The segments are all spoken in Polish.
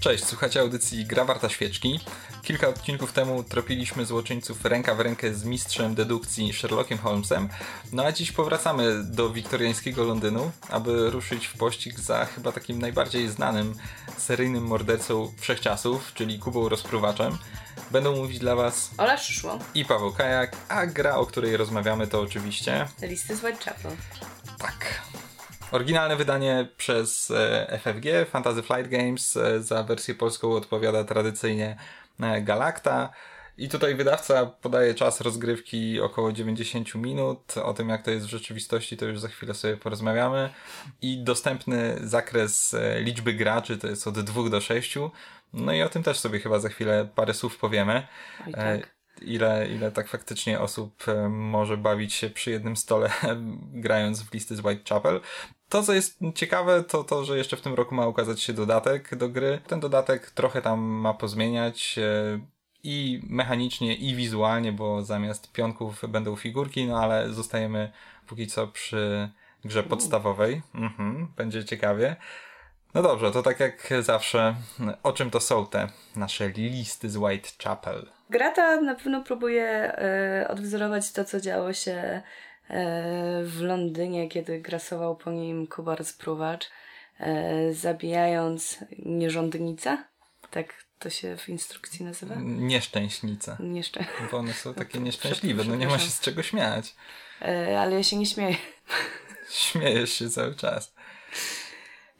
Cześć, słuchacie audycji Gra Warta Świeczki. Kilka odcinków temu tropiliśmy złoczyńców ręka w rękę z mistrzem dedukcji Sherlockiem Holmesem, no a dziś powracamy do wiktoriańskiego Londynu, aby ruszyć w pościg za chyba takim najbardziej znanym seryjnym mordercą wszechczasów, czyli Kubą Rozpruwaczem. Będą mówić dla Was Ola przyszło. i Paweł Kajak, a gra, o której rozmawiamy to oczywiście... Listy z Whitechapel. Tak. Oryginalne wydanie przez e, FFG, Fantasy Flight Games. E, za wersję polską odpowiada tradycyjnie e, Galacta. I tutaj wydawca podaje czas rozgrywki około 90 minut. O tym, jak to jest w rzeczywistości, to już za chwilę sobie porozmawiamy. I dostępny zakres liczby graczy to jest od 2 do 6. No i o tym też sobie chyba za chwilę parę słów powiemy. Oj, tak. Ile, ile tak faktycznie osób może bawić się przy jednym stole, grając w listy z Whitechapel. To, co jest ciekawe, to to, że jeszcze w tym roku ma ukazać się dodatek do gry. Ten dodatek trochę tam ma pozmieniać e, i mechanicznie, i wizualnie, bo zamiast pionków będą figurki, no ale zostajemy póki co przy grze podstawowej. Mhm, będzie ciekawie. No dobrze, to tak jak zawsze, o czym to są te nasze listy z Whitechapel? Gra ta na pewno próbuje e, odwzorować to, co działo się w Londynie, kiedy grasował po nim Kuba Rozpruwacz, e, zabijając nierządnica. Tak to się w instrukcji nazywa? Nieszczęśnice. Jeszcze. Bo one są takie nieszczęśliwe, no nie ma się z czego śmiać. E, ale ja się nie śmieję. Śmiejesz się cały czas.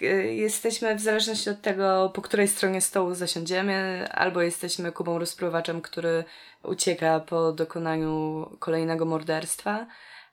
E, Jesteśmy w zależności od tego, po której stronie stołu zasiądziemy, albo jesteśmy Kubą Rozpruwaczem, który ucieka po dokonaniu kolejnego morderstwa,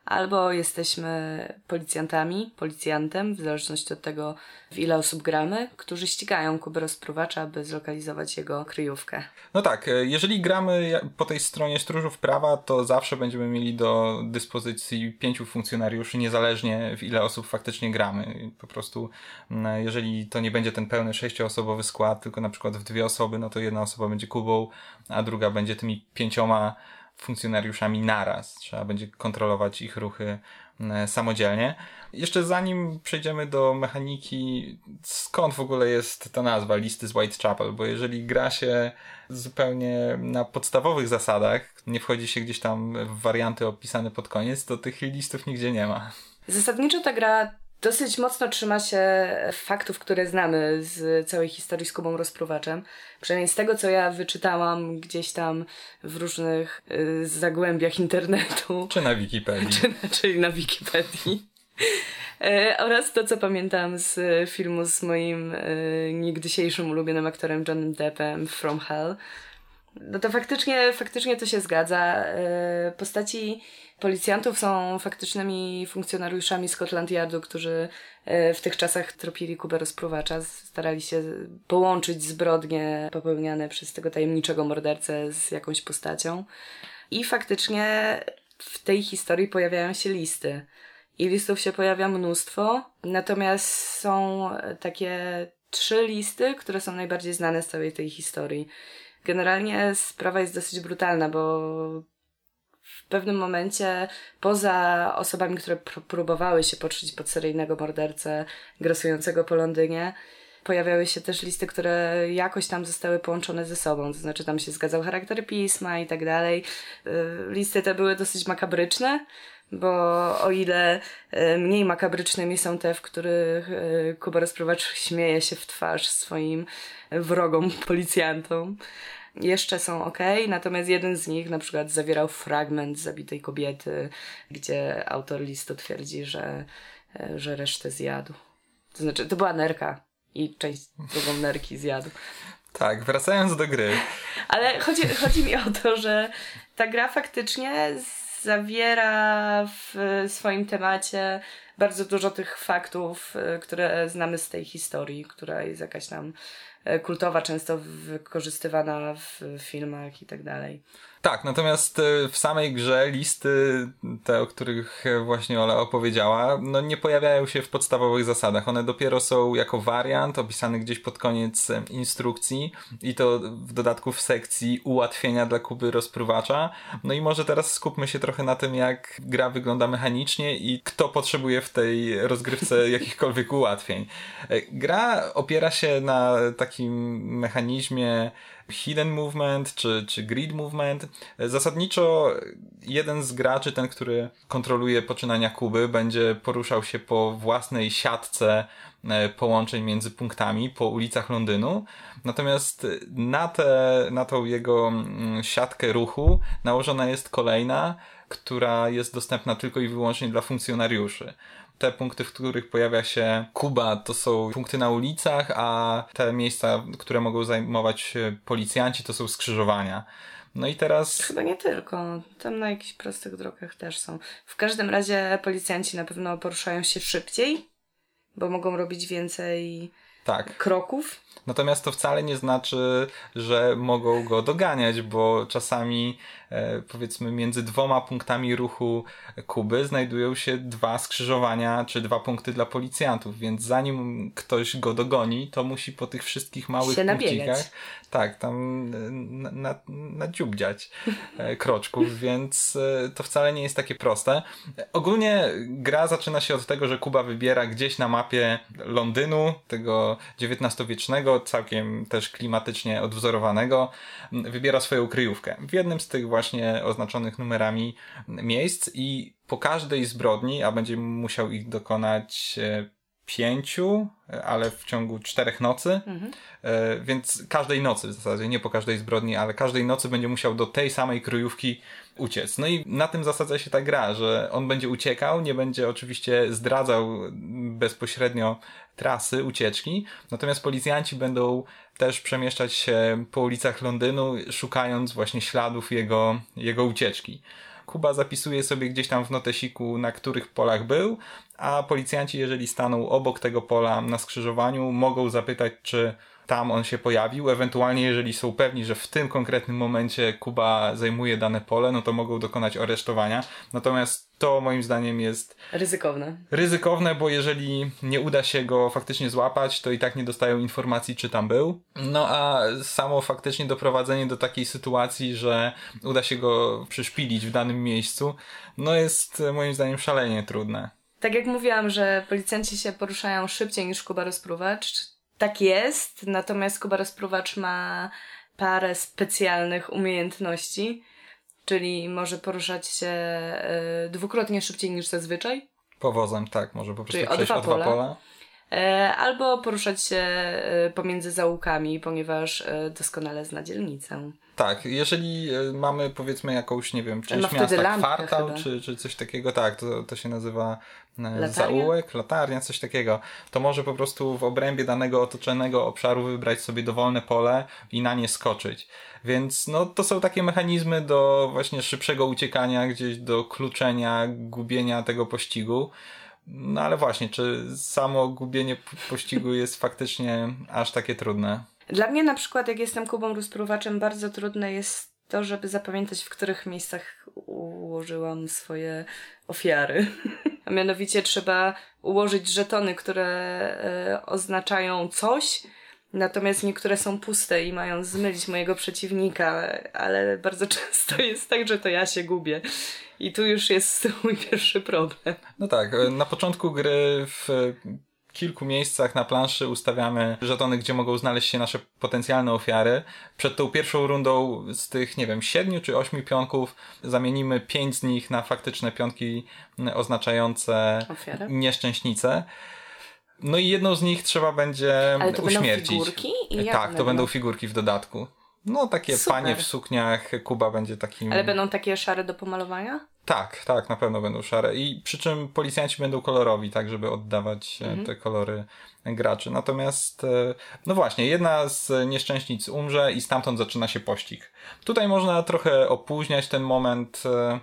albo jesteśmy policjantami, policjantem, w zależności od tego, w ile osób gramy, którzy ścigają Kubę Rozpruwacza, aby zlokalizować jego kryjówkę. No tak, e, jeżeli gramy po tej stronie stróżów prawa, to zawsze będziemy mieli do dyspozycji pięciu funkcjonariuszy, niezależnie w ile osób faktycznie gramy. Po prostu, mm, jeżeli to nie będzie ten pełny sześcioosobowy skład, tylko na przykład w dwie osoby, no to jedna osoba będzie Kubą, a druga będzie tymi pięcioma funkcjonariuszami naraz. Trzeba będzie kontrolować ich ruchy samodzielnie. Jeszcze zanim przejdziemy do mechaniki, skąd w ogóle jest ta nazwa listy z Whitechapel? Bo jeżeli gra się zupełnie na podstawowych zasadach, nie wchodzi się gdzieś tam w warianty opisane pod koniec, to tych listów nigdzie nie ma. Zasadniczo ta gra dosyć mocno trzyma się faktów, które znamy z całej historii z Kubą Rozpruwaczem. Przynajmniej z tego, co ja wyczytałam gdzieś tam w różnych y, zagłębiach internetu, Czy na Wikipedii. czy, czyli na Wikipedii. E, oraz to, co pamiętam z filmu z moim e, niegdysiejszym ulubionym aktorem Johnem Deppem, From Hell. No to faktycznie, faktycznie to się zgadza. E, Postaci policjantów są faktycznymi funkcjonariuszami Scotland Yardu, którzy e, w tych czasach tropili Kubę rozpruwacza. Starali się połączyć zbrodnie popełniane przez tego tajemniczego mordercę z jakąś postacią. I faktycznie w tej historii pojawiają się listy. I listów się pojawia mnóstwo, natomiast są takie trzy listy, które są najbardziej znane z całej tej historii. Generalnie sprawa jest dosyć brutalna, bo w pewnym momencie, poza osobami, które pr- próbowały się podszyć pod seryjnego mordercę grasującego po Londynie, pojawiały się też listy, które jakoś tam zostały połączone ze sobą, to znaczy tam się zgadzał charakter pisma i tak dalej. Y, Listy te były dosyć makabryczne, bo o ile y, mniej makabrycznymi są te, w których y, Kuba Rozprowacz śmieje się w twarz swoim wrogom, policjantom, jeszcze są ok, natomiast jeden z nich na przykład zawierał fragment zabitej kobiety, gdzie autor listu twierdzi, że, e, że resztę zjadł. To znaczy, to była nerka i część drugą nerki zjadł. Tak, wracając do gry. Ale chodzi, chodzi mi o to, że ta gra faktycznie zawiera w swoim temacie bardzo dużo tych faktów, y, które znamy z tej historii, która jest jakaś tam y, kultowa, często wykorzystywana w filmach i tak dalej. Tak, natomiast e, w samej grze listy, te o których e, właśnie Ola opowiedziała, no nie pojawiają się w podstawowych zasadach. One dopiero są jako wariant opisany gdzieś pod koniec instrukcji i to w dodatku w sekcji ułatwienia dla Kuby rozpruwacza. No i może teraz skupmy się trochę na tym, jak gra wygląda mechanicznie i kto potrzebuje w tej rozgrywce jakichkolwiek ułatwień. Gra opiera się na takim mechanizmie hidden movement czy, czy grid movement. Zasadniczo jeden z graczy, ten, który kontroluje poczynania Kuby, będzie poruszał się po własnej siatce e, połączeń między punktami po ulicach Londynu. Natomiast na, te, na tą jego mm, siatkę ruchu nałożona jest kolejna, która jest dostępna tylko i wyłącznie dla funkcjonariuszy. Te punkty, w których pojawia się Kuba, to są punkty na ulicach, a te miejsca, które mogą zajmować policjanci, to są skrzyżowania. No i teraz. Chyba nie tylko. Tam na jakichś prostych drogach też są. W każdym razie policjanci na pewno poruszają się szybciej, bo mogą robić więcej tak. kroków. Natomiast to wcale nie znaczy, że mogą go doganiać, bo czasami e, powiedzmy między dwoma punktami ruchu Kuby znajdują się dwa skrzyżowania czy dwa punkty dla policjantów, więc zanim ktoś go dogoni, to musi po tych wszystkich małych punkcikach tak, tam e, nadziubdziać na, na kroczków, więc e, to wcale nie jest takie proste. Ogólnie gra zaczyna się od tego, że Kuba wybiera gdzieś na mapie Londynu, tego XIX-wiecznego, całkiem też klimatycznie odwzorowanego, wybiera swoją kryjówkę w jednym z tych właśnie oznaczonych numerami miejsc i po każdej zbrodni, a będzie musiał ich dokonać e, pięciu, ale w ciągu czterech nocy, mhm. E, więc każdej nocy w zasadzie, nie po każdej zbrodni, ale każdej nocy będzie musiał do tej samej kryjówki uciec. No i na tym zasadza się ta gra, że on będzie uciekał, nie będzie oczywiście zdradzał bezpośrednio trasy ucieczki, natomiast policjanci będą też przemieszczać się po ulicach Londynu, szukając właśnie śladów jego, jego ucieczki. Kuba zapisuje sobie gdzieś tam w notesiku, na których polach był, a policjanci, jeżeli staną obok tego pola na skrzyżowaniu, mogą zapytać, czy tam on się pojawił. Ewentualnie, jeżeli są pewni, że w tym konkretnym momencie Kuba zajmuje dane pole, no to mogą dokonać aresztowania. Natomiast to moim zdaniem jest ryzykowne. Ryzykowne, bo jeżeli nie uda się go faktycznie złapać, to i tak nie dostają informacji, czy tam był. No a samo faktycznie doprowadzenie do takiej sytuacji, że uda się go przyszpilić w danym miejscu, no jest moim zdaniem szalenie trudne. Tak jak mówiłam, że policjanci się poruszają szybciej niż Kuba rozpruwacz, tak jest, natomiast Kuba Rozpruwacz ma parę specjalnych umiejętności, czyli może poruszać się y, dwukrotnie szybciej niż zazwyczaj. Powozem, tak, może po prostu czyli przejść o dwa, o dwa pola. E, albo poruszać się e, pomiędzy zaułkami, ponieważ doskonale zna dzielnicę. Tak, jeżeli mamy powiedzmy jakąś, nie wiem, część miasta, kwartał czy, czy coś takiego, tak, to, to się nazywa Latarnia? zaułek, latarnia, coś takiego, to może po prostu w obrębie danego otoczonego obszaru wybrać sobie dowolne pole i na nie skoczyć. Więc no to są takie mechanizmy do właśnie szybszego uciekania gdzieś, do kluczenia, gubienia tego pościgu. No ale właśnie, czy samo gubienie pościgu jest faktycznie aż takie trudne? Dla mnie na przykład, jak jestem Kubą rozpruwaczem, bardzo trudne jest to, żeby zapamiętać, w których miejscach ułożyłam swoje ofiary. A mianowicie trzeba ułożyć żetony, które e, oznaczają coś, Natomiast niektóre są puste i mają zmylić mojego przeciwnika, ale bardzo często jest tak, że to ja się gubię. I tu już jest mój pierwszy problem. No tak, na początku gry w kilku miejscach na planszy ustawiamy żetony, gdzie mogą znaleźć się nasze potencjalne ofiary. Przed tą pierwszą rundą z tych, nie wiem, siedmiu czy ośmiu pionków zamienimy pięć z nich na faktyczne pionki oznaczające Ofiary? nieszczęśnice. No i jedną z nich trzeba będzie Ale to uśmiercić. Będą figurki? I tak, to będą figurki w dodatku. No, takie Super. panie w sukniach, Kuba będzie takim. Ale będą takie szare do pomalowania? Tak, tak, na pewno będą szare. I przy czym policjanci będą kolorowi, tak, żeby oddawać e, mhm. te kolory graczy. Natomiast, e, no właśnie, jedna z nieszczęśnic umrze i stamtąd zaczyna się pościg. Tutaj można trochę opóźniać ten moment e,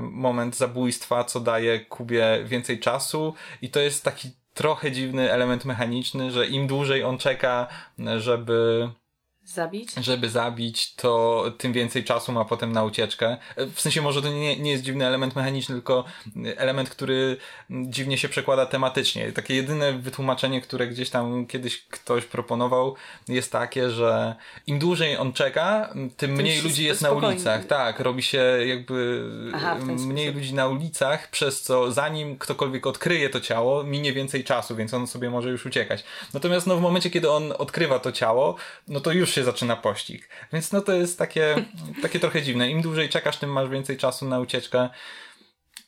moment zabójstwa, co daje Kubie więcej czasu i to jest taki trochę dziwny element mechaniczny, że im dłużej on czeka, żeby Zabić? Żeby zabić, to tym więcej czasu ma potem na ucieczkę. W sensie może to nie, nie jest dziwny element mechaniczny, tylko element, który dziwnie się przekłada tematycznie. Takie jedyne wytłumaczenie, które gdzieś tam kiedyś ktoś proponował, jest takie, że im dłużej on czeka, tym mniej ludzi jest na ulicach. Tak, robi się jakby Aha, mniej ludzi na ulicach, przez co zanim ktokolwiek odkryje to ciało, minie więcej czasu, więc on sobie może już uciekać. Natomiast no, w momencie, kiedy on odkrywa to ciało, no to już się zaczyna pościg. Więc no to jest takie, takie trochę dziwne. Im dłużej czekasz, tym masz więcej czasu na ucieczkę.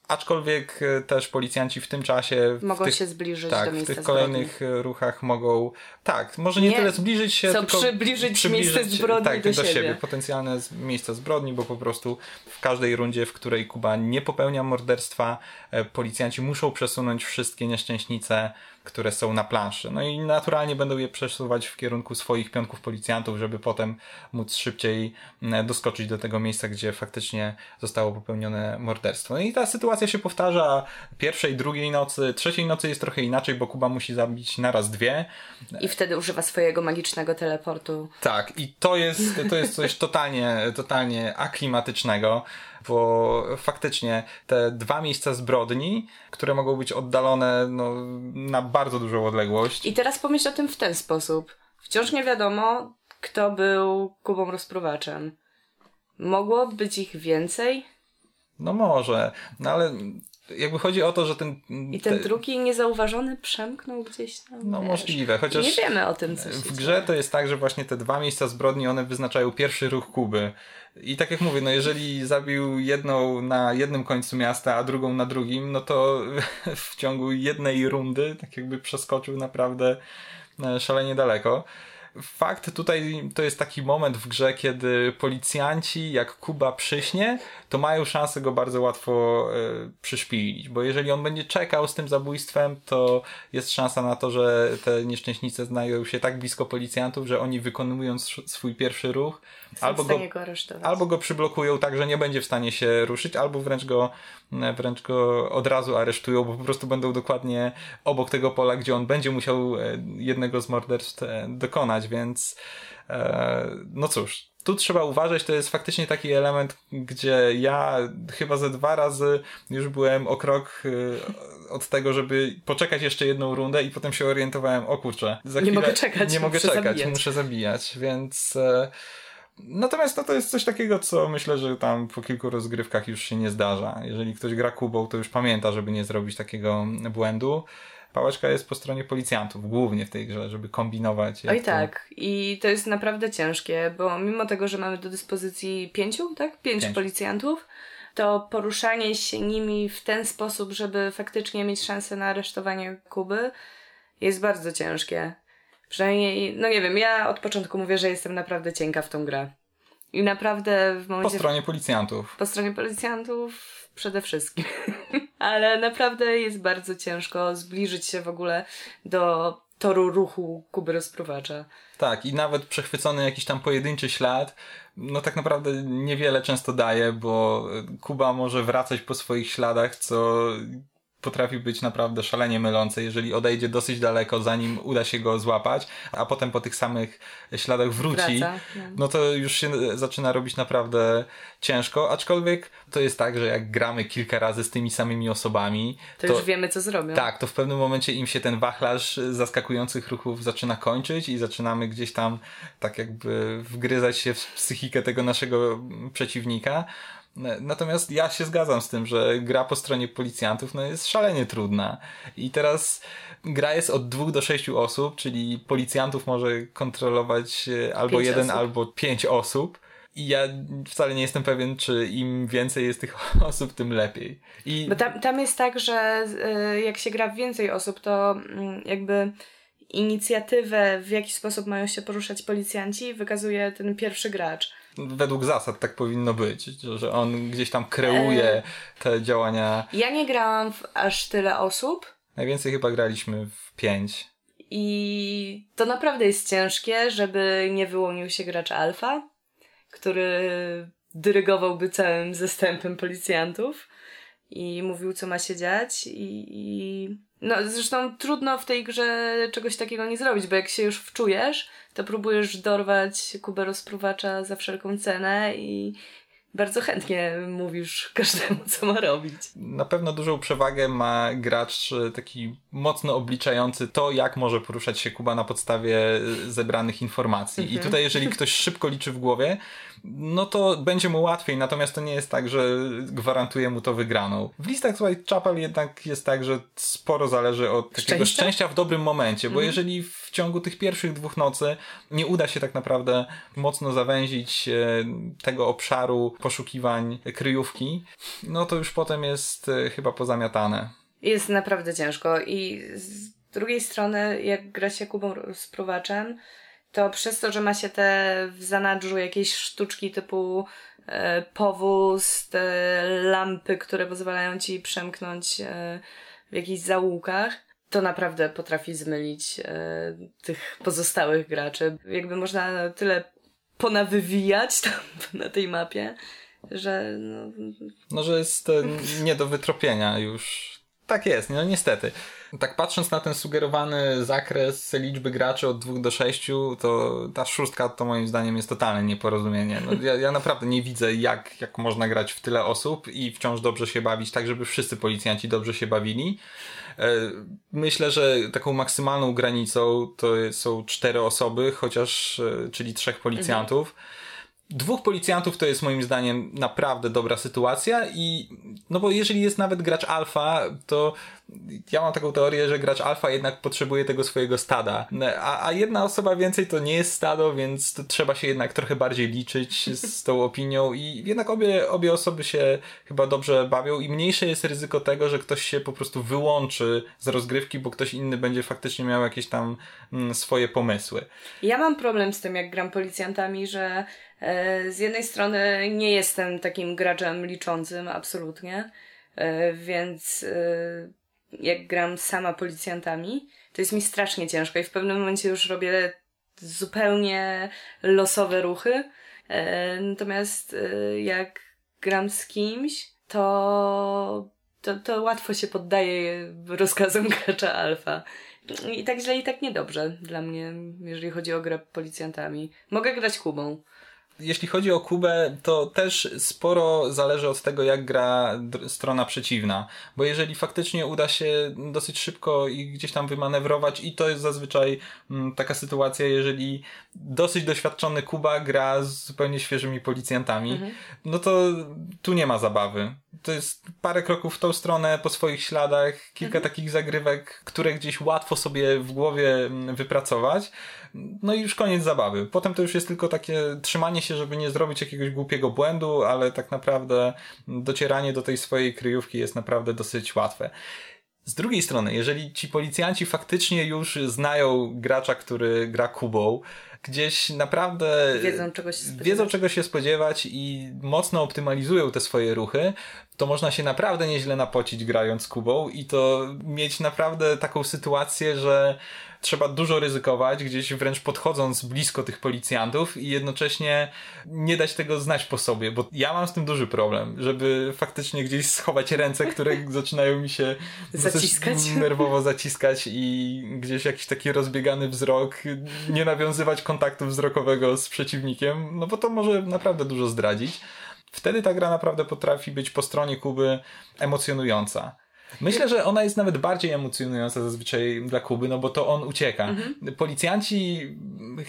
Aczkolwiek e, też policjanci w tym czasie. Mogą tych, się zbliżyć tak, do miejsca w tych kolejnych zbrodni. ruchach mogą. Tak, może nie, nie tyle zbliżyć się, co tylko przybliżyć, przybliżyć miejsce zbrodni tak, do, do siebie. siebie. Potencjalne miejsca zbrodni, bo po prostu w każdej rundzie, w której Kuba nie popełnia morderstwa, e, policjanci muszą przesunąć wszystkie nieszczęśnice które są na planszy. No i naturalnie będą je przesuwać w kierunku swoich pionków policjantów, żeby potem móc szybciej mm, doskoczyć do tego miejsca, gdzie faktycznie zostało popełnione morderstwo. No i ta sytuacja się powtarza pierwszej, drugiej nocy, trzeciej nocy jest trochę inaczej, bo Kuba musi zabić naraz dwie. I wtedy używa swojego magicznego teleportu. Tak, i to jest, to jest coś totalnie, totalnie aklimatycznego bo faktycznie te dwa miejsca zbrodni, które mogą być oddalone no, na bardzo dużą odległość. I teraz pomyśl o tym w ten sposób. Wciąż nie wiadomo, kto był Kubą rozpruwaczem. Mogło być ich więcej? No może, no ale jakby chodzi o to, że ten... I ten te... drugi niezauważony przemknął gdzieś tam. No wiesz. możliwe, chociaż... nie wiemy o tym, co W grze to jest tak, że właśnie te dwa miejsca zbrodni, one wyznaczają pierwszy ruch Kuby. I tak jak mówię, no jeżeli zabił jedną na jednym końcu miasta, a drugą na drugim, no to w ciągu jednej rundy tak jakby przeskoczył naprawdę e, szalenie daleko. Fakt tutaj to jest taki moment w grze, kiedy policjanci, jak Kuba przyśnie, to mają szansę go bardzo łatwo y, przyszpilić, bo jeżeli on będzie czekał z tym zabójstwem, to jest szansa na to, że te nieszczęśnice znajdą się tak blisko policjantów, że oni wykonując swój pierwszy ruch, albo go, go albo go przyblokują tak, że nie będzie w stanie się ruszyć, albo wręcz go, wręcz go od razu aresztują, bo po prostu będą dokładnie obok tego pola, gdzie on będzie musiał e, jednego z morderstw e, więc e, no cóż, tu trzeba uważać, to jest faktycznie taki element, gdzie ja chyba ze dwa razy już byłem o krok od tego, żeby poczekać jeszcze jedną rundę i potem się orientowałem, o kurczę, za chwilę, nie mogę czekać, nie mogę czekać, zabijać. muszę zabijać, więc Natomiast no, to jest coś takiego, co myślę, że tam po kilku rozgrywkach już się nie zdarza. Jeżeli ktoś gra Kubą, to już pamięta, żeby nie zrobić takiego błędu. Pałeczka jest po stronie policjantów, głównie w tej grze, żeby kombinować. Oj to... tak, i to jest naprawdę ciężkie, bo mimo tego, że mamy do dyspozycji pięciu, tak? Pięć, Pięć. policjantów, to poruszanie się nimi w ten sposób, żeby faktycznie mieć szansę na aresztowanie Kuby, jest bardzo ciężkie. Przynajmniej, no nie wiem, ja od początku mówię, że jestem naprawdę cienka w tą grę. I naprawdę w momencie... Po stronie policjantów. Po stronie policjantów przede wszystkim. Ale naprawdę jest bardzo ciężko zbliżyć się w ogóle do toru ruchu Kuby rozprowacza. Tak, i nawet przechwycony jakiś tam pojedynczy ślad, no tak naprawdę niewiele często daje, bo Kuba może wracać po swoich śladach, co potrafi być naprawdę szalenie mylące, jeżeli odejdzie dosyć daleko, zanim uda się go złapać, a potem po tych samych śladach wróci, Wraca, no. no to już się zaczyna robić naprawdę ciężko, aczkolwiek to jest tak, że jak gramy kilka razy z tymi samymi osobami, to, to już wiemy, co zrobią. Tak, to w pewnym momencie im się ten wachlarz zaskakujących ruchów zaczyna kończyć i zaczynamy gdzieś tam tak jakby wgryzać się w psychikę tego naszego przeciwnika, Natomiast ja się zgadzam z tym, że gra po stronie policjantów no, jest szalenie trudna. I teraz gra jest od dwóch do sześciu osób, czyli policjantów może kontrolować e, albo pięć jeden, osób. albo pięć osób. I ja wcale nie jestem pewien, czy im więcej jest tych osób, tym lepiej. I... Bo tam, tam jest tak, że y, jak się gra w więcej osób, to y, jakby inicjatywę, w jaki sposób mają się poruszać policjanci, wykazuje ten pierwszy gracz według zasad tak powinno być, że on gdzieś tam kreuje te działania. Ja nie grałam w aż tyle osób. Najwięcej chyba graliśmy w pięć. I to naprawdę jest ciężkie, żeby nie wyłonił się gracz alfa, który dyrygowałby całym zastępem policjantów. I mówił, co ma się dziać i, i... No, zresztą trudno w tej grze czegoś takiego nie zrobić, bo jak się już wczujesz, to próbujesz dorwać Kubę rozpruwacza za wszelką cenę i, bardzo chętnie mówisz każdemu, co ma robić. Na pewno dużą przewagę ma gracz e, taki mocno obliczający to, jak może poruszać się Kuba na podstawie zebranych informacji. Mhm. I tutaj, jeżeli ktoś szybko liczy w głowie, no to będzie mu łatwiej, natomiast to nie jest tak, że gwarantuje mu to wygraną. W listach Whitechapel jednak jest tak, że sporo zależy od takiego szczęścia, szczęścia w dobrym momencie, bo mhm. jeżeli w ciągu tych pierwszych dwóch nocy nie uda się tak naprawdę mocno zawęzić e, tego obszaru poszukiwań kryjówki, no to już potem jest e, chyba pozamiatane. Jest naprawdę ciężko i z drugiej strony, jak gra się Kubą spruwaczem, to przez to, że ma się te w zanadrzu jakieś sztuczki typu e, powóz, te lampy, które pozwalają ci przemknąć w jakichś zaułkach, to naprawdę potrafi zmylić e, tych pozostałych graczy. Jakby można tyle ponawywijać tam na tej mapie, że no... No, że jest nie do wytropienia już. Tak jest, no niestety. Tak patrząc na ten sugerowany zakres liczby graczy od 2 do 6, to ta szóstka to moim zdaniem jest totalne nieporozumienie. No, ja, ja naprawdę nie widzę, jak, jak można grać w tyle osób i wciąż dobrze się bawić, tak żeby wszyscy policjanci dobrze się bawili. E, myślę, że taką maksymalną granicą to są cztery osoby, chociaż, e, czyli trzech policjantów. Mhm dwóch policjantów to jest moim zdaniem naprawdę dobra sytuacja i no bo jeżeli jest nawet gracz alfa, to ja mam taką teorię, że gracz alfa jednak potrzebuje tego swojego stada, a, a jedna osoba więcej to nie jest stado, więc trzeba się jednak trochę bardziej liczyć z tą opinią i jednak obie, obie osoby się chyba dobrze bawią i mniejsze jest ryzyko tego, że ktoś się po prostu wyłączy z rozgrywki, bo ktoś inny będzie faktycznie miał jakieś tam mm, swoje pomysły. Ja mam problem z tym, jak gram policjantami, że e, z jednej strony nie jestem takim graczem liczącym, absolutnie, e, więc e, jak gram sama policjantami, to jest mi strasznie ciężko i w pewnym momencie już robię zupełnie losowe ruchy. E, natomiast e, jak gram z kimś, to, to, to łatwo się poddaje rozkazom gracza alfa. I tak źle i tak niedobrze dla mnie, jeżeli chodzi o grę policjantami. Mogę grać Kubą jeśli chodzi o Kubę, to też sporo zależy od tego, jak gra strona przeciwna. Bo jeżeli faktycznie uda się dosyć szybko i gdzieś tam wymanewrować, i to jest zazwyczaj mm, taka sytuacja, jeżeli dosyć doświadczony Kuba gra z zupełnie świeżymi policjantami, mhm. no to tu nie ma zabawy. To jest parę kroków w tą stronę po swoich śladach, kilka mhm. takich zagrywek, które gdzieś łatwo sobie w głowie mm, wypracować. No i już koniec zabawy. Potem to już jest tylko takie trzymanie się, żeby nie zrobić jakiegoś głupiego błędu, ale tak naprawdę docieranie do tej swojej kryjówki jest naprawdę dosyć łatwe. Z drugiej strony, jeżeli ci policjanci faktycznie już znają gracza, który gra Kubą, gdzieś naprawdę wiedzą czego, się spodziewać. wiedzą czego się spodziewać i mocno optymalizują te swoje ruchy, to można się naprawdę nieźle napocić grając Kubą i to mieć naprawdę taką sytuację, że trzeba dużo ryzykować, gdzieś wręcz podchodząc blisko tych policjantów i jednocześnie nie dać tego znać po sobie, bo ja mam z tym duży problem, żeby faktycznie gdzieś schować ręce, które zaczynają mi się zaciskać. nerwowo zaciskać i gdzieś jakiś taki rozbiegany wzrok, nie nawiązywać kontaktu wzrokowego z przeciwnikiem, no bo to może naprawdę dużo zdradzić. Wtedy ta gra naprawdę potrafi być po stronie Kuby emocjonująca. Myślę, że ona jest nawet bardziej emocjonująca zazwyczaj dla Kuby, no bo to on ucieka. Mhm. Policjanci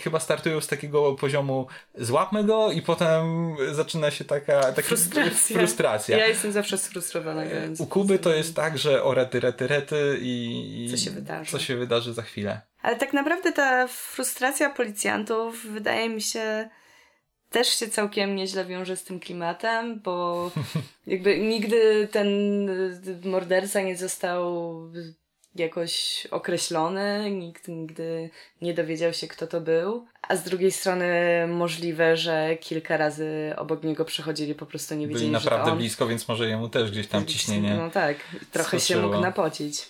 chyba startują z takiego poziomu złapmy go i potem zaczyna się taka, taka frustracja. frustracja. Ja jestem zawsze sfrustrowana. U Kuby to jest tak, że o rety, rety, rety i, i co się wydarzy. Co się wydarzy za chwilę. Ale tak naprawdę ta frustracja policjantów wydaje mi się też się całkiem nieźle wiąże z tym klimatem, bo jakby nigdy ten morderca nie został jakoś określony, nikt nigdy nie dowiedział się, kto to był. A z drugiej strony możliwe, że kilka razy obok niego przechodzili, po prostu nie wiedzieli, Byli naprawdę on... blisko, więc może jemu też gdzieś tam ciśnienie No tak, trochę się mógł napocić.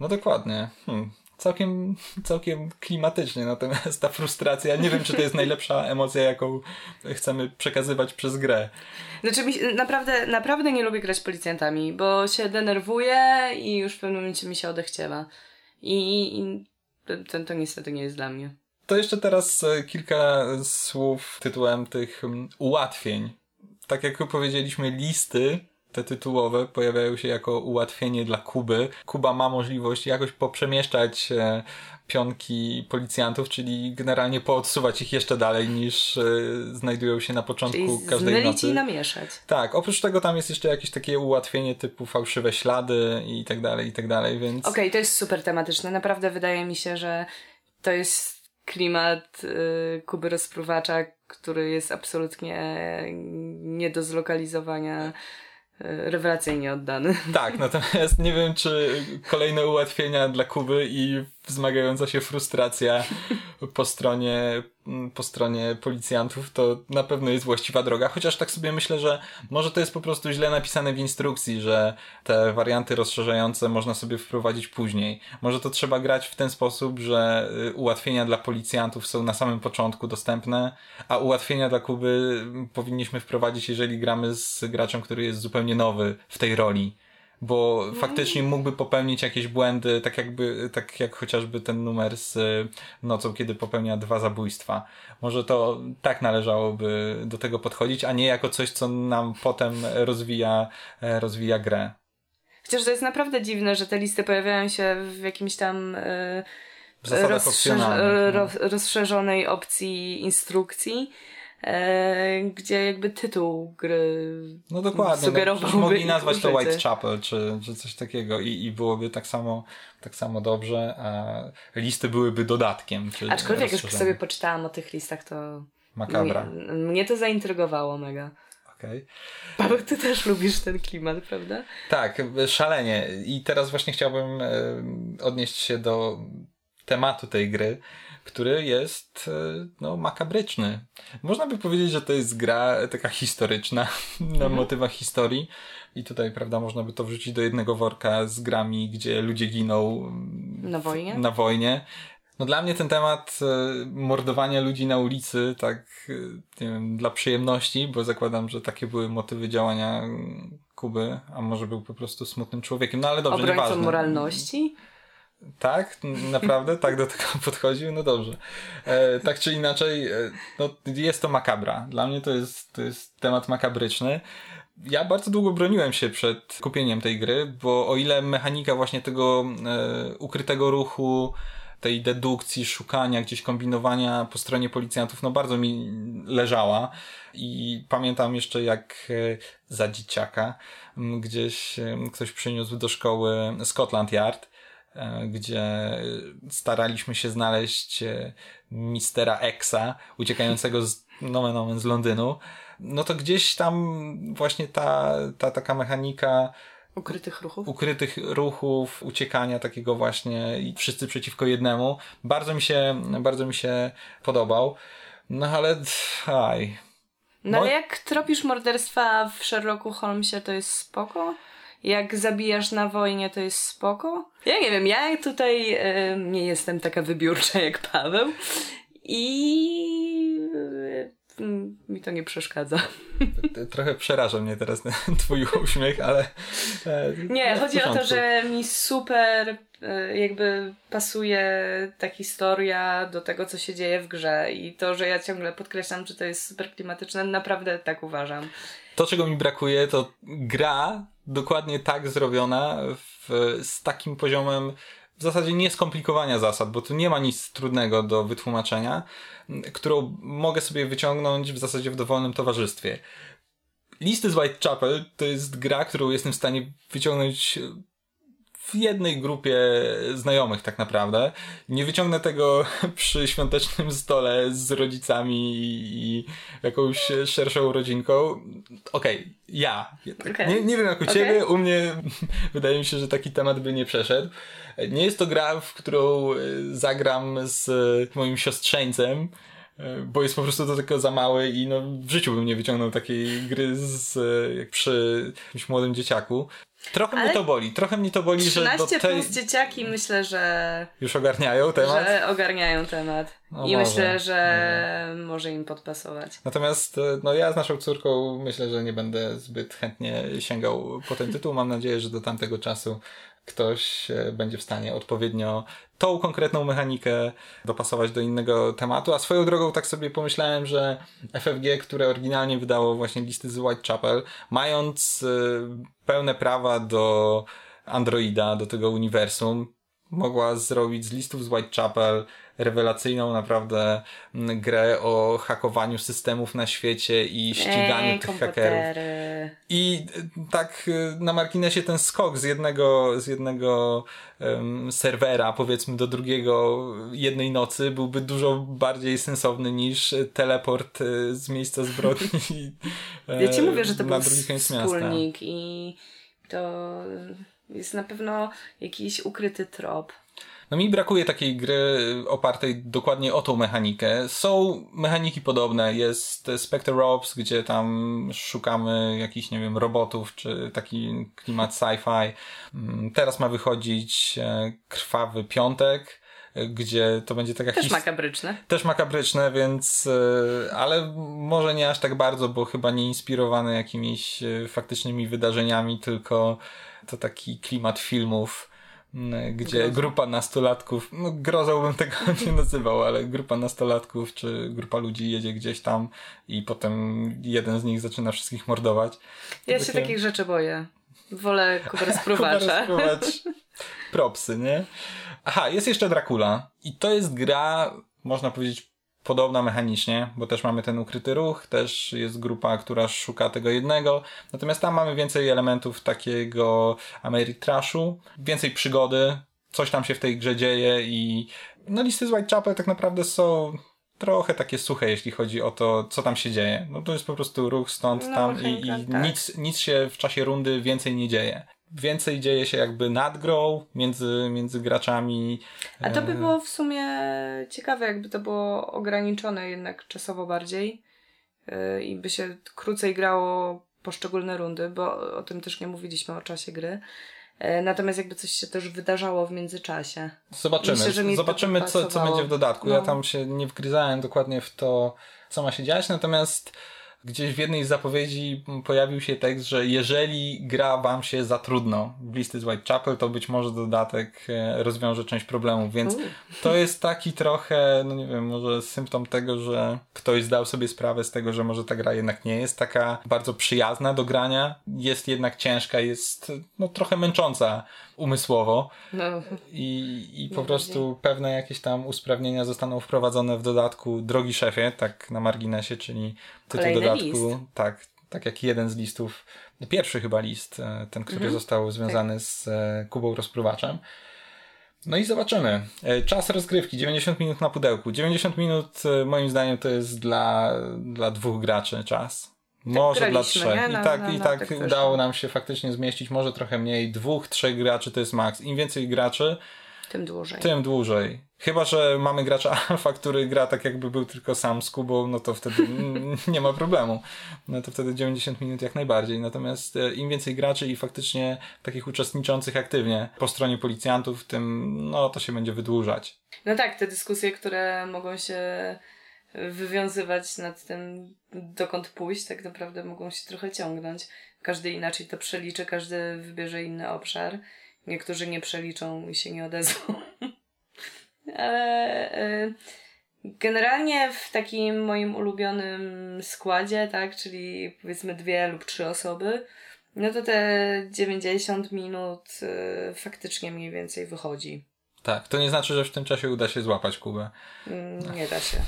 No dokładnie. Hmm. Całkiem, całkiem klimatycznie, natomiast ta frustracja, nie wiem, czy to jest najlepsza emocja, jaką chcemy przekazywać przez grę. Znaczy, mi, naprawdę, naprawdę nie lubię grać policjantami, bo się denerwuję i już w pewnym momencie mi się odechciewa. I, i to, to niestety nie jest dla mnie. To jeszcze teraz e, kilka słów tytułem tych mm, ułatwień. Tak jak powiedzieliśmy, listy te tytułowe pojawiają się jako ułatwienie dla Kuby. Kuba ma możliwość jakoś poprzemieszczać e, pionki policjantów, czyli generalnie poodsuwać ich jeszcze dalej niż e, znajdują się na początku czyli każdej nocy. i namieszać. Tak, oprócz tego tam jest jeszcze jakieś takie ułatwienie typu fałszywe ślady i tak dalej, i tak dalej, więc... Okej, okay, to jest super tematyczne. Naprawdę wydaje mi się, że to jest klimat y, Kuby Rozpruwacza, który jest absolutnie nie do zlokalizowania rewelacyjnie oddany. Tak, natomiast nie wiem, czy kolejne ułatwienia dla Kuby i wzmagająca się frustracja po stronie, po stronie policjantów, to na pewno jest właściwa droga. Chociaż tak sobie myślę, że może to jest po prostu źle napisane w instrukcji, że te warianty rozszerzające można sobie wprowadzić później. Może to trzeba grać w ten sposób, że y, ułatwienia dla policjantów są na samym początku dostępne, a ułatwienia dla Kuby powinniśmy wprowadzić, jeżeli gramy z graczem, który jest zupełnie nowy w tej roli bo faktycznie mógłby popełnić jakieś błędy, tak jakby, tak jak chociażby ten numer z y, nocą, kiedy popełnia dwa zabójstwa. Może to tak należałoby do tego podchodzić, a nie jako coś, co nam potem rozwija, e, rozwija grę. Chociaż to jest naprawdę dziwne, że te listy pojawiają się w jakimś tam yy, rozszerz no. rozszerzonej opcji instrukcji e, gdzie jakby tytuł gry no dokładnie, sugerowałby no, mogli nazwać to Whitechapel czy, czy coś takiego i, i byłoby tak samo, tak samo dobrze, a listy byłyby dodatkiem. Czy Aczkolwiek jak sobie poczytałam o tych listach, to Makabra. Mnie, mnie to zaintrygowało mega. Okay. Paweł, ty też lubisz ten klimat, prawda? Tak, szalenie. I teraz właśnie chciałbym e, odnieść się do tematu tej gry, który jest e, no, makabryczny. Można by powiedzieć, że to jest gra taka historyczna, na mhm. motywach historii. I tutaj, prawda, można by to wrzucić do jednego worka z grami, gdzie ludzie giną mm, na wojnie. Na wojnie. No dla mnie ten temat e, mordowania ludzi na ulicy, tak, e, nie wiem, dla przyjemności, bo zakładam, że takie były motywy działania Kuby, a może był po prostu smutnym człowiekiem, no ale dobrze, Obrońcą nieważne. moralności? Tak? Naprawdę? Tak do tego podchodził? No dobrze. E, tak czy inaczej, e, no, jest to makabra. Dla mnie to jest, to jest temat makabryczny. Ja bardzo długo broniłem się przed kupieniem tej gry, bo o ile mechanika właśnie tego e, ukrytego ruchu, tej dedukcji, szukania, gdzieś kombinowania po stronie policjantów, no bardzo mi leżała. I pamiętam jeszcze jak e, za dzieciaka gdzieś e, ktoś przyniósł do szkoły Scotland Yard gdzie staraliśmy się znaleźć e, mistera Exa, uciekającego z, nomen omen, z Londynu, no to gdzieś tam właśnie ta, ta taka mechanika Ukrytych ruchów? Ukrytych ruchów, uciekania takiego właśnie i wszyscy przeciwko jednemu. Bardzo mi się, bardzo mi się podobał. No ale, aj. No ale jak tropisz morderstwa w Sherlocku Holmesie, to jest spoko? Jak zabijasz na wojnie, to jest spoko. Ja nie wiem, ja tutaj y, nie jestem taka wybiórcza jak Paweł i y, mi to nie przeszkadza. Trochę przeraża mnie teraz ten twój uśmiech, ale... E, nie, chodzi o to, że mi super e, jakby pasuje ta historia do tego, co się dzieje w grze i to, że ja ciągle podkreślam, że to jest super klimatyczne, naprawdę tak uważam. To, czego mi brakuje, to gra dokładnie tak zrobiona w, z takim poziomem w zasadzie nie skomplikowania zasad, bo tu nie ma nic trudnego do wytłumaczenia, którą mogę sobie wyciągnąć w zasadzie w dowolnym towarzystwie. Listy z Whitechapel to jest gra, którą jestem w stanie wyciągnąć w jednej grupie znajomych tak naprawdę. Nie wyciągnę tego przy świątecznym stole z rodzicami i jakąś szerszą rodzinką. Okej, okay, ja. Okay. Nie, nie wiem jak u okay. ciebie, u mnie wydaje mi się, że taki temat by nie przeszedł. Nie jest to gra, w którą zagram z moim siostrzeńcem, bo jest po prostu to tylko za małe i no, w życiu bym nie wyciągnął takiej gry z, jak przy jakimś młodym dzieciaku. Trochę Ale mnie to boli, trochę mnie to boli, że do tej... plus dzieciaki myślę, że... Już ogarniają temat? Że ogarniają temat. No I może. myślę, że może im podpasować. Natomiast e, no ja z naszą córką myślę, że nie będę zbyt chętnie sięgał po ten tytuł. Mam nadzieję, że do tamtego czasu ktoś e, będzie w stanie odpowiednio tą konkretną mechanikę dopasować do innego tematu. A swoją drogą tak sobie pomyślałem, że FFG, które oryginalnie wydało właśnie listy z Whitechapel, mając e, pełne prawa do Androida, do tego uniwersum, mogła zrobić z listów z Whitechapel rewelacyjną naprawdę mm, grę o hakowaniu systemów na świecie i ściganiu Ej, tych komputery. hakerów. I y, tak y, na marginesie ten skok z jednego, z jednego um, serwera powiedzmy do drugiego jednej nocy byłby dużo bardziej sensowny niż teleport y, z miejsca zbrodni. ja ci mówię, że to był wspólnik i to jest na pewno jakiś ukryty trop. No mi brakuje takiej gry opartej dokładnie o tą mechanikę. Są mechaniki podobne. Jest Spectre Ops, gdzie tam szukamy jakichś, nie wiem, robotów, czy taki klimat sci-fi. Mm, teraz ma wychodzić e, Krwawy Piątek gdzie to będzie taka Też makabryczne. Też makabryczne, więc e, ale może nie aż tak bardzo, bo chyba nie inspirowane jakimiś e, faktycznymi wydarzeniami, tylko to taki klimat filmów gdzie Groza. grupa nastolatków, no grozą bym tego nie nazywał, ale grupa nastolatków czy grupa ludzi jedzie gdzieś tam i potem jeden z nich zaczyna wszystkich mordować. Ja się takich rzeczy boję. Wolę Kubę sprówacza. Propsy, nie? Aha, jest jeszcze Dracula i to jest gra, można powiedzieć, podobna mechanicznie, bo też mamy ten ukryty ruch, też jest grupa, która szuka tego jednego, natomiast tam mamy więcej elementów takiego Ameritrashu, więcej przygody, coś tam się w tej grze dzieje i no listy z Whitechapel tak naprawdę są trochę takie suche, jeśli chodzi o to, co tam się dzieje. No to jest po prostu ruch stąd, no, tam i, i tak. nic, nic się w czasie rundy więcej nie dzieje więcej dzieje się jakby nadgrą między, między graczami. A to by e, było w sumie ciekawe, jakby to było ograniczone jednak czasowo bardziej e, i by się krócej grało poszczególne rundy, bo o tym też nie mówiliśmy o czasie gry. E, natomiast jakby coś się też wydarzało w międzyczasie. Zobaczymy. Myślę, Zobaczymy, co, co będzie w dodatku. No. Ja tam się nie wgryzałem dokładnie w to, co ma się dziać, natomiast gdzieś w jednej z zapowiedzi pojawił się tekst, że jeżeli gra wam się za trudno w listy z Whitechapel, to być może dodatek e, rozwiąże część problemów, więc to jest taki trochę, no nie wiem, może symptom tego, że ktoś zdał sobie sprawę z tego, że może ta gra jednak nie jest taka bardzo przyjazna do grania, jest jednak ciężka, jest no trochę męcząca umysłowo no. i, i po prostu pewne jakieś tam usprawnienia zostaną wprowadzone w dodatku Drogi Szefie, tak na marginesie, czyli tytuł Kolejny dodatku. List. Tak, tak jak jeden z listów, pierwszy chyba list, e, ten, który mhm. został związany tak. z e, Kubą Rozpruwaczem. No i zobaczymy. E, czas rozgrywki 90 minut na pudełku. 90 minut moim zdaniem to jest dla, dla dwóch graczy czas. Może tak dla trzech. I tak, na, i tak udało nam się faktycznie zmieścić, może trochę mniej. Dwóch, trzech graczy to jest maks. Im więcej graczy, tym dłużej. Tym dłużej. Chyba, że mamy gracza alfa, który gra tak jakby był tylko sam z Kubą, no to wtedy nie ma problemu. No to wtedy 90 minut jak najbardziej. Natomiast e, im więcej graczy i faktycznie takich uczestniczących aktywnie po stronie policjantów, tym no to się będzie wydłużać. No tak, te dyskusje, które mogą się wywiązywać nad tym, dokąd pójść, tak naprawdę mogą się trochę ciągnąć. Każdy inaczej to przeliczy, każdy wybierze inny obszar. Niektórzy nie przeliczą i się nie odezwą. Ale e, generalnie w takim moim ulubionym składzie, tak, czyli powiedzmy dwie lub trzy osoby, no to te 90 minut e, faktycznie mniej więcej wychodzi. Tak, to nie znaczy, że w tym czasie uda się złapać Kubę. Nie da się.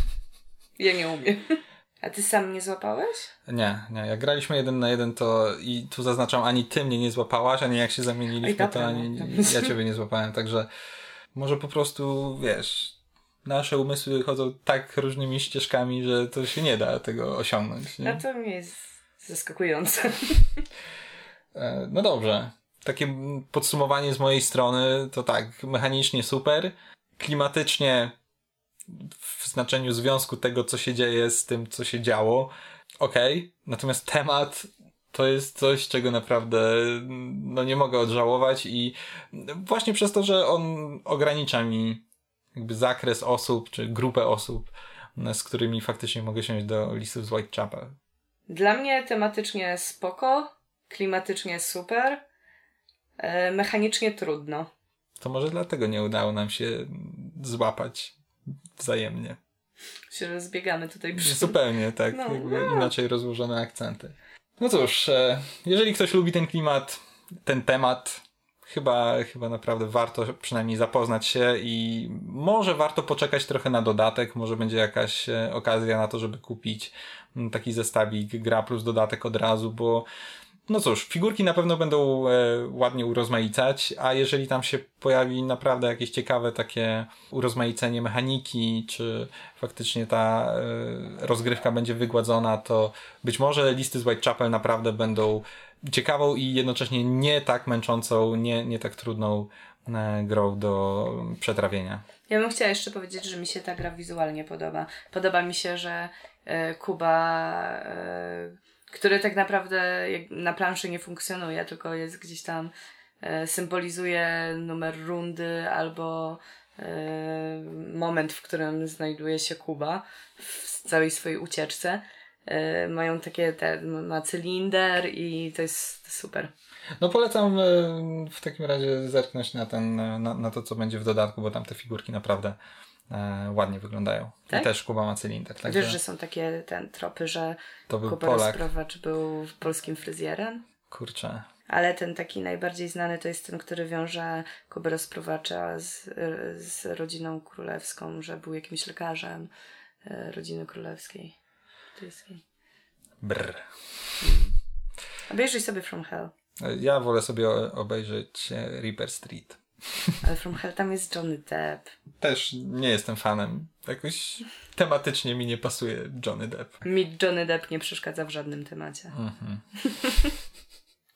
Ja nie umiem. A ty sam nie złapałeś? Nie, nie. Jak graliśmy jeden na jeden, to i tu zaznaczam, ani ty mnie nie złapałaś, ani jak się zamieniliśmy, Oj, to ani ja ciebie nie złapałem. Także może po prostu, wiesz, nasze umysły chodzą tak różnymi ścieżkami, że to się nie da tego osiągnąć. Nie? A to mnie jest zaskakujące. E, no dobrze. Takie podsumowanie z mojej strony to tak, mechanicznie super, klimatycznie w znaczeniu związku tego, co się dzieje z tym, co się działo, okej. Okay. Natomiast temat to jest coś, czego naprawdę no, nie mogę odżałować i właśnie przez to, że on ogranicza mi jakby zakres osób, czy grupę osób, z którymi faktycznie mogę siąść do listów z Whitechapel. Dla mnie tematycznie spoko, klimatycznie super, e, mechanicznie trudno. To może dlatego nie udało nam się złapać wzajemnie. Się rozbiegamy tutaj przy... Zupełnie, tak. No, no. Inaczej rozłożone akcenty. No cóż, e, jeżeli ktoś lubi ten klimat, ten temat, chyba, chyba naprawdę warto przynajmniej zapoznać się i może warto poczekać trochę na dodatek, może będzie jakaś e, okazja na to, żeby kupić taki zestawik gra plus dodatek od razu, bo no cóż, figurki na pewno będą e, ładnie urozmaicać, a jeżeli tam się pojawi naprawdę jakieś ciekawe takie urozmaicenie mechaniki, czy faktycznie ta e, rozgrywka będzie wygładzona, to być może listy z Whitechapel naprawdę będą ciekawą i jednocześnie nie tak męczącą, nie, nie tak trudną e, grą do przetrawienia. Ja bym chciała jeszcze powiedzieć, że mi się ta gra wizualnie podoba. Podoba mi się, że e, Kuba, e, który tak naprawdę na planszy nie funkcjonuje, tylko jest gdzieś tam, symbolizuje numer rundy albo moment, w którym znajduje się Kuba w całej swojej ucieczce E, mają takie, te, ma cylinder i to jest super. No polecam e, w takim razie zerknąć na, ten, na, na to, co będzie w dodatku, bo tam te figurki naprawdę e, ładnie wyglądają. Tak? I też Kuba ma cylinder. Także... Wiesz, że są takie ten tropy, że to był Kuba Polak. Rozprowacz był polskim fryzjerem? Kurczę. Ale ten taki najbardziej znany to jest ten, który wiąże Kubę rozprowacza z, z rodziną królewską, że był jakimś lekarzem rodziny królewskiej brytyjskiej. Brr. Obejrzyj sobie From Hell. Ja wolę sobie obejrzeć e, Reaper Street. Ale From Hell tam jest Johnny Depp. Też nie jestem fanem. Jakoś tematycznie mi nie pasuje Johnny Depp. Mi Johnny Depp nie przeszkadza w żadnym temacie. Mhm.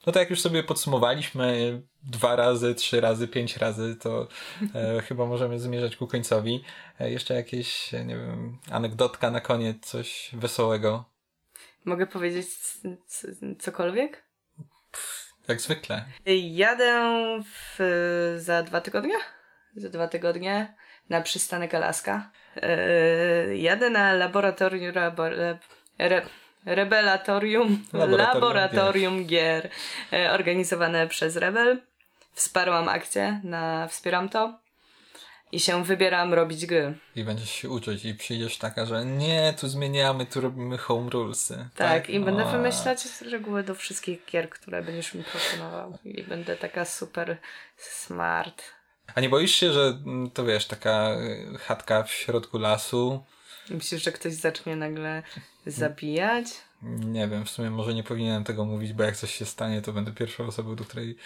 No to jak już sobie podsumowaliśmy dwa razy, trzy razy, pięć razy, to e, chyba możemy zmierzać ku końcowi. E, jeszcze jakieś, nie wiem, anegdotka na koniec, coś wesołego. Mogę powiedzieć cokolwiek? Jak zwykle. Jadę w, za dwa tygodnie? Za dwa tygodnie na przystanek Alaska. E, jadę na laboratorium. Labor, re, Rebelatorium, Laboratorium, Laboratorium Gier, gier e, organizowane przez Rebel. Wsparłam akcję na Wspieram to i się wybieram robić gry. I będziesz się uczyć i przyjdziesz taka, że nie, tu zmieniamy, tu robimy home rulesy. Tak, tak? i o. będę wymyślać reguły do wszystkich gier, które będziesz mi proponował. I będę taka super smart. A nie boisz się, że mm, to wiesz, taka chatka w środku lasu, Myślisz, że ktoś zacznie nagle zabijać? Nie wiem, w sumie może nie powinienem tego mówić, bo jak coś się stanie, to będę pierwszą osobą, do której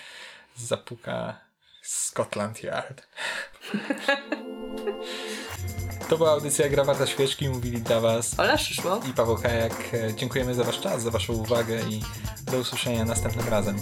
zapuka Scotland Yard. To była audycja Gra Warta Świeczki. Mówili dla Was Ola Szyszło i Paweł Kajak. Dziękujemy za Wasz czas, za Waszą uwagę i do usłyszenia następnym razem.